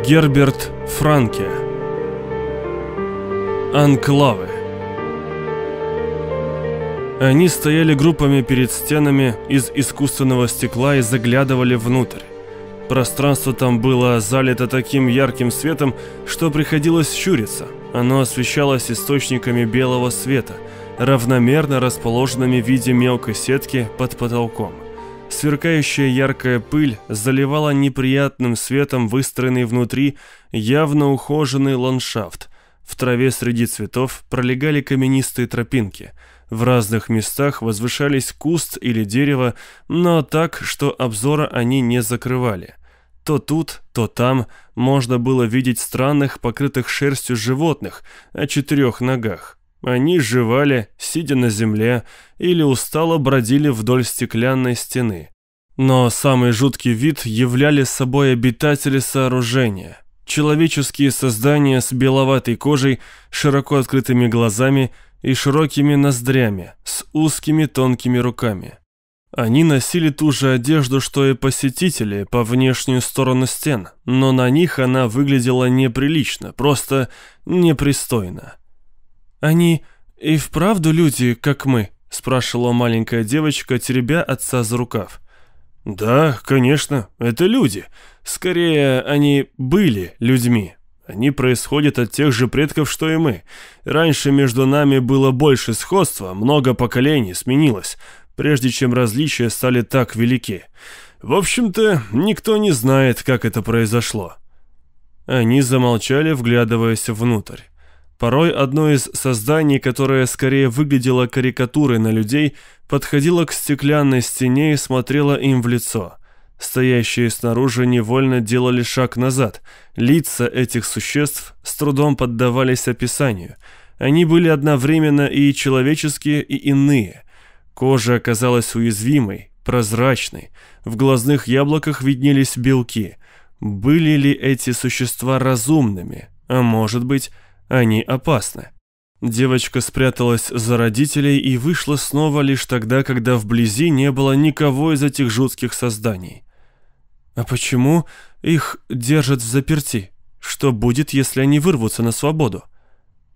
Герберт Франке Анклавы Они стояли группами перед стенами из искусственного стекла и заглядывали внутрь. Пространство там было залито таким ярким светом, что приходилось щуриться. Оно освещалось источниками белого света, равномерно расположенными в виде мелкой сетки под потолком. Сверкающая яркая пыль заливала неприятным светом выстроенный внутри явно ухоженный ландшафт. В траве среди цветов пролегали каменистые тропинки. В разных местах возвышались куст или дерево, но так, что обзора они не закрывали. То тут, то там можно было видеть странных, покрытых шерстью животных о четырех ногах. Они жевали, сидя на земле, или устало бродили вдоль стеклянной стены. Но самый жуткий вид являли собой обитатели сооружения. Человеческие создания с беловатой кожей, широко открытыми глазами и широкими ноздрями, с узкими тонкими руками. Они носили ту же одежду, что и посетители по внешнюю сторону стен, но на них она выглядела неприлично, просто непристойно. «Они и вправду люди, как мы?» – спрашивала маленькая девочка, теребя отца за рукав. «Да, конечно, это люди. Скорее, они были людьми. Они происходят от тех же предков, что и мы. Раньше между нами было больше сходства, много поколений сменилось, прежде чем различия стали так велики. В общем-то, никто не знает, как это произошло». Они замолчали, вглядываясь внутрь. Порой одно из созданий, которое скорее выглядело карикатурой на людей, подходило к стеклянной стене и смотрело им в лицо. Стоящие снаружи невольно делали шаг назад. Лица этих существ с трудом поддавались описанию. Они были одновременно и человеческие, и иные. Кожа оказалась уязвимой, прозрачной. В глазных яблоках виднелись белки. Были ли эти существа разумными? А может быть, они опасны. Девочка спряталась за родителей и вышла снова лишь тогда, когда вблизи не было никого из этих жутких созданий. А почему их держат в заперти? Что будет, если они вырвутся на свободу?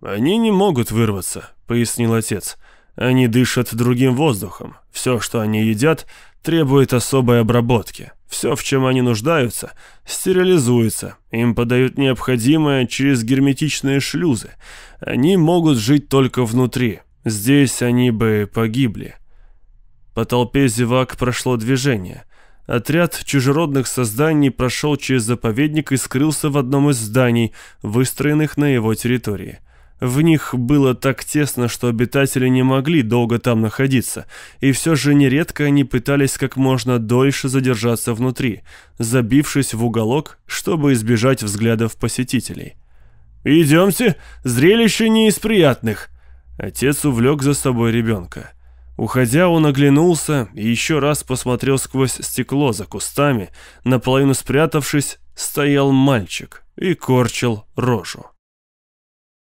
Они не могут вырваться, пояснил отец. Они дышат другим воздухом. Все, что они едят, требует особой обработки. Все, в чем они нуждаются, стерилизуется. Им подают необходимое через герметичные шлюзы. Они могут жить только внутри. Здесь они бы погибли. По толпе зевак прошло движение. Отряд чужеродных созданий прошел через заповедник и скрылся в одном из зданий, выстроенных на его территории. В них было так тесно, что обитатели не могли долго там находиться, и все же нередко они пытались как можно дольше задержаться внутри, забившись в уголок, чтобы избежать взглядов посетителей. «Идемте, зрелище не из приятных!» Отец увлек за собой ребенка. Уходя, он оглянулся и еще раз посмотрел сквозь стекло за кустами, наполовину спрятавшись, стоял мальчик и корчил рожу.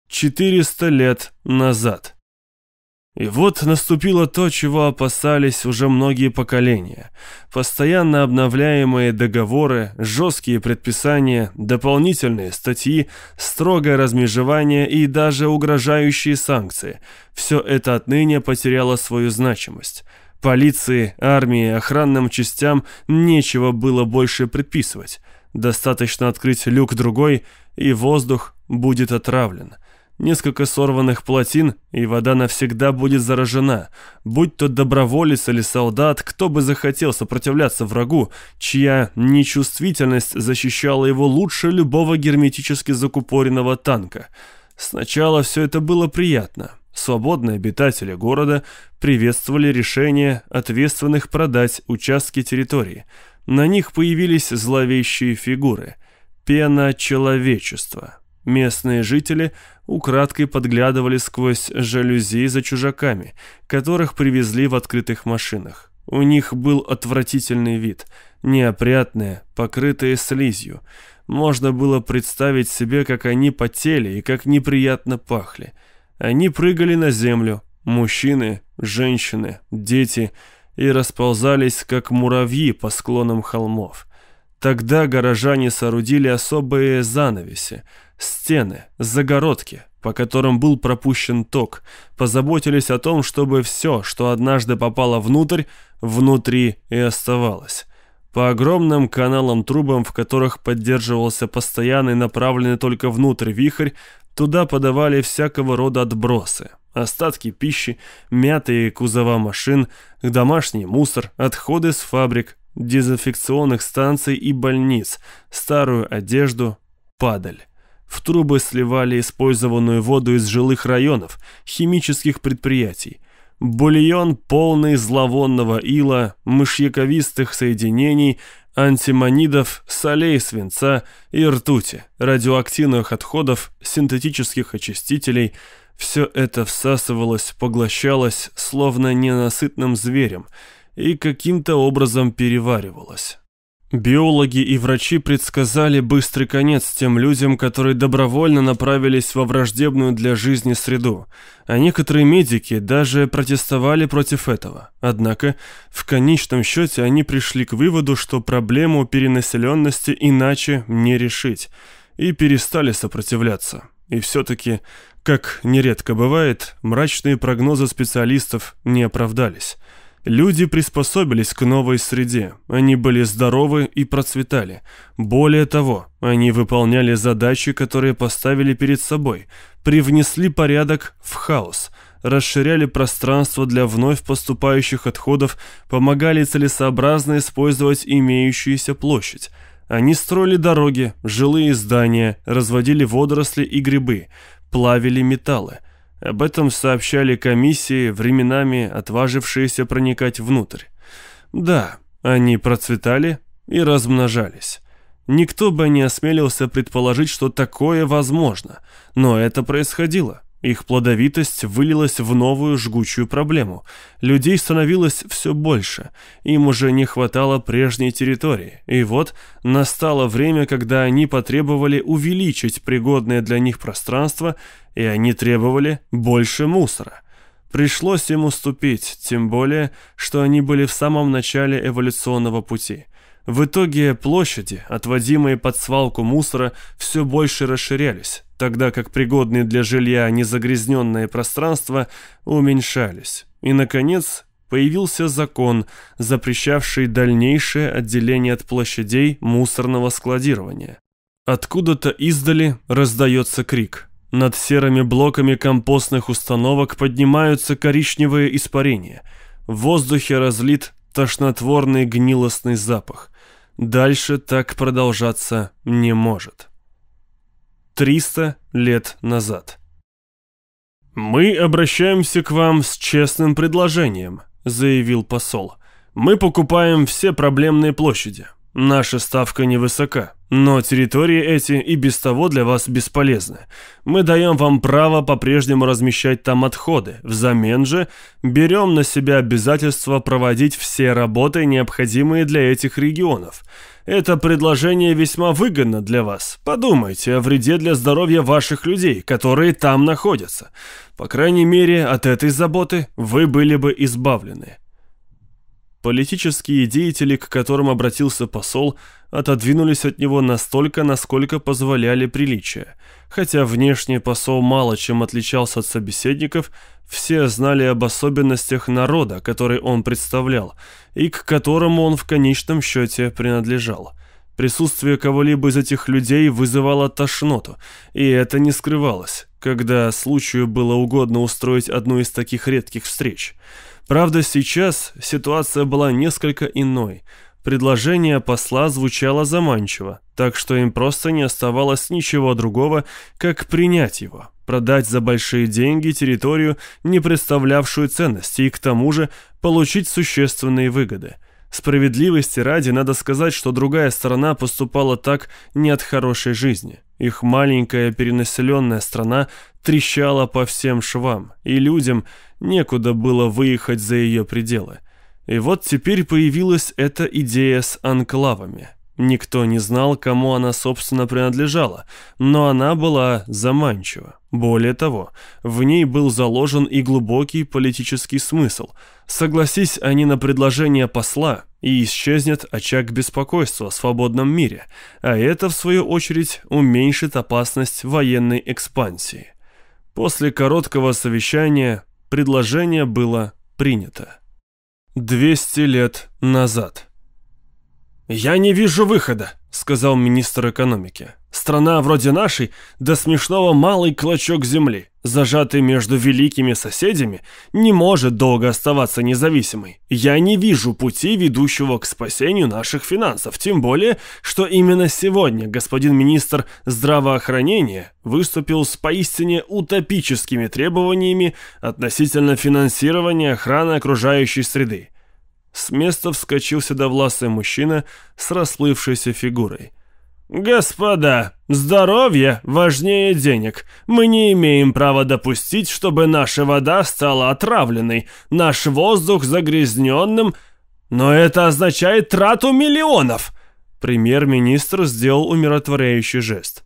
400 лет назад. И вот наступило то, чего опасались уже многие поколения. Постоянно обновляемые договоры, жесткие предписания, дополнительные статьи, строгое размежевание и даже угрожающие санкции. Все это отныне потеряло свою значимость. Полиции, армии, охранным частям нечего было больше предписывать. Достаточно открыть люк другой, и воздух будет отравлен. Несколько сорванных плотин, и вода навсегда будет заражена. Будь то доброволец или солдат, кто бы захотел сопротивляться врагу, чья нечувствительность защищала его лучше любого герметически закупоренного танка. Сначала все это было приятно. Свободные обитатели города приветствовали решение ответственных продать участки территории. На них появились зловещие фигуры. Пена человечества. Местные жители украдкой подглядывали сквозь жалюзи за чужаками, которых привезли в открытых машинах. У них был отвратительный вид, неопрятные, покрытые слизью. Можно было представить себе, как они потели и как неприятно пахли. Они прыгали на землю, мужчины, женщины, дети, и расползались, как муравьи по склонам холмов. Тогда горожане соорудили особые занавеси, стены, загородки, по которым был пропущен ток, позаботились о том, чтобы все, что однажды попало внутрь, внутри и оставалось. По огромным каналам-трубам, в которых поддерживался постоянный направленный только внутрь вихрь, туда подавали всякого рода отбросы, остатки пищи, мятые кузова машин, домашний мусор, отходы с фабрик, дезинфекционных станций и больниц, старую одежду, падаль. В трубы сливали использованную воду из жилых районов, химических предприятий. Бульон, полный зловонного ила, мышьяковистых соединений, антимонидов, солей свинца и ртути, радиоактивных отходов, синтетических очистителей – все это всасывалось, поглощалось, словно ненасытным зверем, и каким-то образом переваривалось. Биологи и врачи предсказали быстрый конец тем людям, которые добровольно направились во враждебную для жизни среду, а некоторые медики даже протестовали против этого. Однако, в конечном счете они пришли к выводу, что проблему перенаселенности иначе не решить, и перестали сопротивляться. И все-таки, как нередко бывает, мрачные прогнозы специалистов не оправдались. Люди приспособились к новой среде, они были здоровы и процветали. Более того, они выполняли задачи, которые поставили перед собой, привнесли порядок в хаос, расширяли пространство для вновь поступающих отходов, помогали целесообразно использовать имеющуюся площадь. Они строили дороги, жилые здания, разводили водоросли и грибы, плавили металлы, об этом сообщали комиссии, временами отважившиеся проникать внутрь. Да, они процветали и размножались. Никто бы не осмелился предположить, что такое возможно, но это происходило. Их плодовитость вылилась в новую жгучую проблему. Людей становилось все больше, им уже не хватало прежней территории. И вот настало время, когда они потребовали увеличить пригодное для них пространство, и они требовали больше мусора. Пришлось им уступить, тем более, что они были в самом начале эволюционного пути – в итоге площади, отводимые под свалку мусора, все больше расширялись, тогда как пригодные для жилья незагрязненные пространства уменьшались. И, наконец, появился закон, запрещавший дальнейшее отделение от площадей мусорного складирования. Откуда-то издали раздается крик. Над серыми блоками компостных установок поднимаются коричневые испарения. В воздухе разлит тошнотворный гнилостный запах. Дальше так продолжаться не может. 300 лет назад. «Мы обращаемся к вам с честным предложением», — заявил посол. «Мы покупаем все проблемные площади. Наша ставка невысока. Но территории эти и без того для вас бесполезны. Мы даем вам право по-прежнему размещать там отходы. Взамен же берем на себя обязательство проводить все работы, необходимые для этих регионов. Это предложение весьма выгодно для вас. Подумайте о вреде для здоровья ваших людей, которые там находятся. По крайней мере, от этой заботы вы были бы избавлены. Политические деятели, к которым обратился посол, отодвинулись от него настолько, насколько позволяли приличия. Хотя внешне посол мало чем отличался от собеседников, все знали об особенностях народа, который он представлял, и к которому он в конечном счете принадлежал. Присутствие кого-либо из этих людей вызывало тошноту, и это не скрывалось, когда случаю было угодно устроить одну из таких редких встреч – Правда, сейчас ситуация была несколько иной. Предложение посла звучало заманчиво, так что им просто не оставалось ничего другого, как принять его, продать за большие деньги территорию, не представлявшую ценности, и к тому же получить существенные выгоды. Справедливости ради надо сказать, что другая сторона поступала так не от хорошей жизни. Их маленькая перенаселенная страна трещала по всем швам, и людям некуда было выехать за ее пределы. И вот теперь появилась эта идея с анклавами. Никто не знал, кому она, собственно, принадлежала, но она была заманчива. Более того, в ней был заложен и глубокий политический смысл. Согласись они на предложение посла, и исчезнет очаг беспокойства в свободном мире, а это, в свою очередь, уменьшит опасность военной экспансии. После короткого совещания предложение было принято. 200 лет назад. «Я не вижу выхода», — сказал министр экономики. «Страна вроде нашей, до смешного малый клочок земли, зажатый между великими соседями, не может долго оставаться независимой. Я не вижу пути, ведущего к спасению наших финансов, тем более, что именно сегодня господин министр здравоохранения выступил с поистине утопическими требованиями относительно финансирования охраны окружающей среды. С места вскочил седовласый мужчина с расплывшейся фигурой. «Господа, здоровье важнее денег. Мы не имеем права допустить, чтобы наша вода стала отравленной, наш воздух загрязненным, но это означает трату миллионов!» Премьер-министр сделал умиротворяющий жест.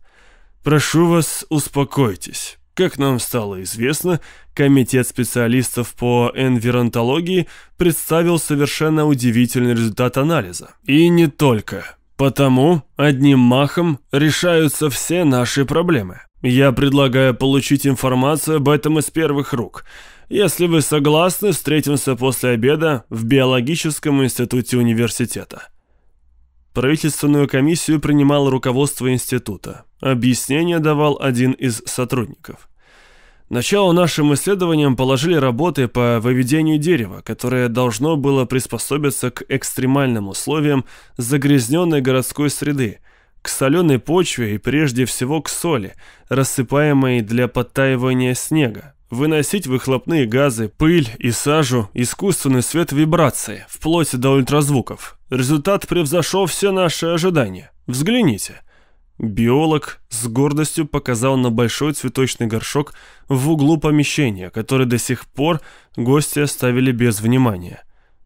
«Прошу вас, успокойтесь. Как нам стало известно, комитет специалистов по энвиронтологии представил совершенно удивительный результат анализа. И не только. Потому одним махом решаются все наши проблемы. Я предлагаю получить информацию об этом из первых рук. Если вы согласны, встретимся после обеда в биологическом институте университета. Правительственную комиссию принимало руководство института. Объяснение давал один из сотрудников. Начало нашим исследованиям положили работы по выведению дерева, которое должно было приспособиться к экстремальным условиям загрязненной городской среды, к соленой почве и прежде всего к соли, рассыпаемой для подтаивания снега, выносить выхлопные газы, пыль и сажу, искусственный свет вибрации, вплоть до ультразвуков. Результат превзошел все наши ожидания. Взгляните – Биолог с гордостью показал на большой цветочный горшок в углу помещения, который до сих пор гости оставили без внимания.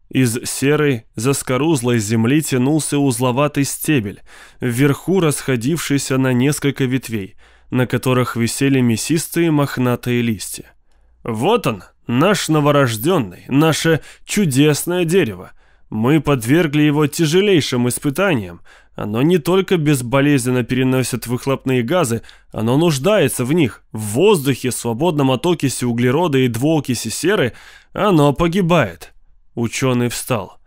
Из серой, заскорузлой земли тянулся узловатый стебель, вверху расходившийся на несколько ветвей, на которых висели мясистые мохнатые листья. «Вот он, наш новорожденный, наше чудесное дерево. Мы подвергли его тяжелейшим испытаниям, оно не только безболезненно переносит выхлопные газы, оно нуждается в них. В воздухе, свободном от окиси углерода и двуокиси серы, оно погибает. Ученый встал.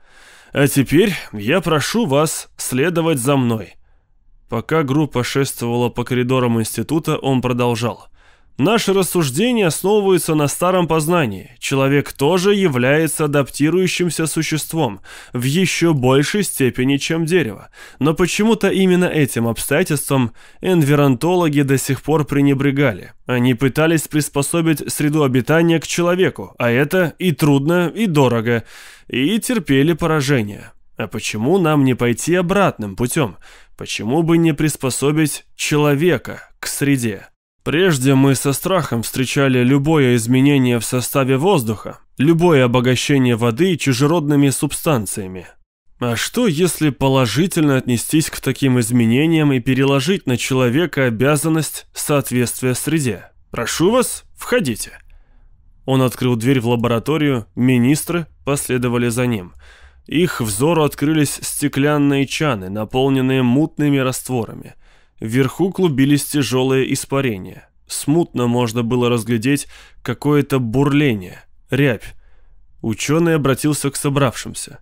А теперь я прошу вас следовать за мной. Пока группа шествовала по коридорам института, он продолжал. Наши рассуждения основываются на старом познании. Человек тоже является адаптирующимся существом в еще большей степени, чем дерево. Но почему-то именно этим обстоятельством энвиронтологи до сих пор пренебрегали. Они пытались приспособить среду обитания к человеку, а это и трудно, и дорого, и терпели поражение. А почему нам не пойти обратным путем? Почему бы не приспособить человека к среде? Прежде мы со страхом встречали любое изменение в составе воздуха, любое обогащение воды чужеродными субстанциями. А что, если положительно отнестись к таким изменениям и переложить на человека обязанность соответствия среде? Прошу вас, входите. Он открыл дверь в лабораторию, министры последовали за ним. Их взору открылись стеклянные чаны, наполненные мутными растворами – Вверху клубились тяжелые испарения. Смутно можно было разглядеть какое-то бурление, рябь. Ученый обратился к собравшимся.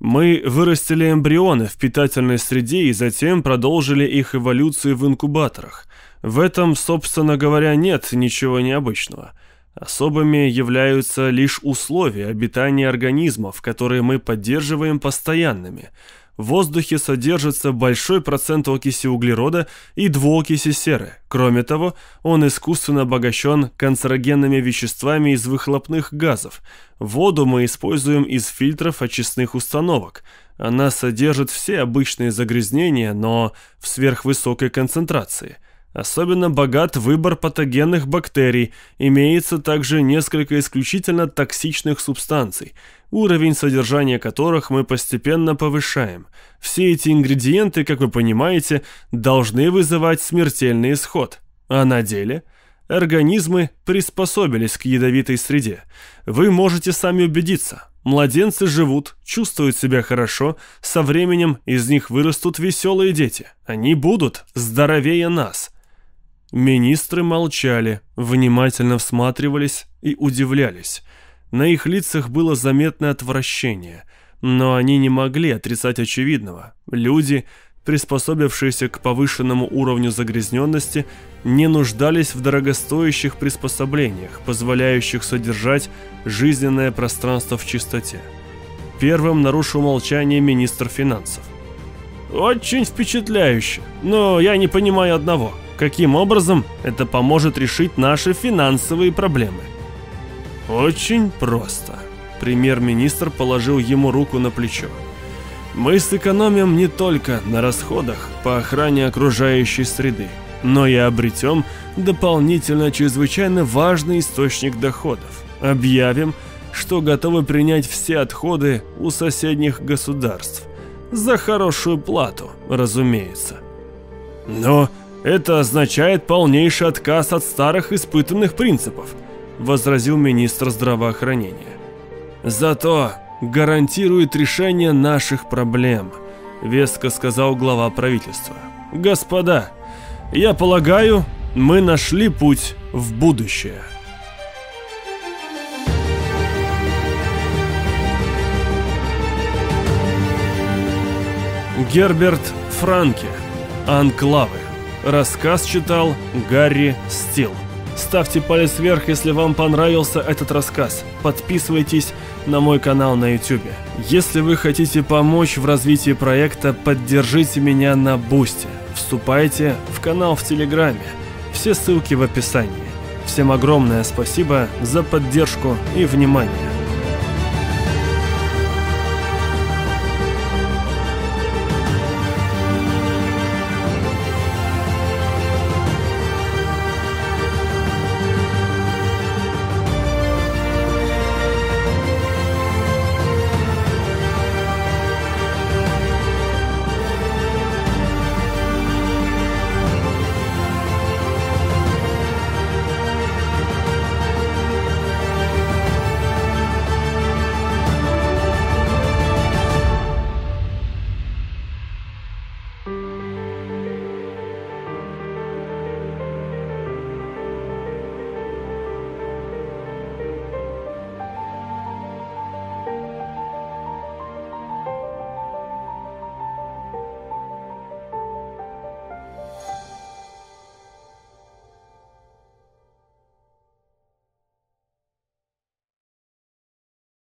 Мы вырастили эмбрионы в питательной среде и затем продолжили их эволюцию в инкубаторах. В этом, собственно говоря, нет ничего необычного. Особыми являются лишь условия обитания организмов, которые мы поддерживаем постоянными – в воздухе содержится большой процент окиси углерода и двуокиси серы. Кроме того, он искусственно обогащен канцерогенными веществами из выхлопных газов. Воду мы используем из фильтров очистных установок. Она содержит все обычные загрязнения, но в сверхвысокой концентрации – Особенно богат выбор патогенных бактерий, имеется также несколько исключительно токсичных субстанций, уровень содержания которых мы постепенно повышаем. Все эти ингредиенты, как вы понимаете, должны вызывать смертельный исход. А на деле организмы приспособились к ядовитой среде. Вы можете сами убедиться. Младенцы живут, чувствуют себя хорошо, со временем из них вырастут веселые дети. Они будут здоровее нас. Министры молчали, внимательно всматривались и удивлялись. На их лицах было заметное отвращение, но они не могли отрицать очевидного. Люди, приспособившиеся к повышенному уровню загрязненности, не нуждались в дорогостоящих приспособлениях, позволяющих содержать жизненное пространство в чистоте. Первым нарушил молчание министр финансов. «Очень впечатляюще, но я не понимаю одного. Каким образом это поможет решить наши финансовые проблемы?» «Очень просто». Премьер-министр положил ему руку на плечо. «Мы сэкономим не только на расходах по охране окружающей среды, но и обретем дополнительно чрезвычайно важный источник доходов. Объявим, что готовы принять все отходы у соседних государств. За хорошую плату, разумеется. Но это означает полнейший отказ от старых испытанных принципов – возразил министр здравоохранения. «Зато гарантирует решение наших проблем», — веско сказал глава правительства. «Господа, я полагаю, мы нашли путь в будущее». Герберт Франке. Анклавы. Рассказ читал Гарри Стилл. Ставьте палец вверх, если вам понравился этот рассказ. Подписывайтесь на мой канал на YouTube. Если вы хотите помочь в развитии проекта, поддержите меня на Бусте. Вступайте в канал в Телеграме. Все ссылки в описании. Всем огромное спасибо за поддержку и внимание.